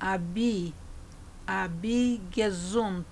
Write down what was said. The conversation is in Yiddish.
a bi a bi gesund.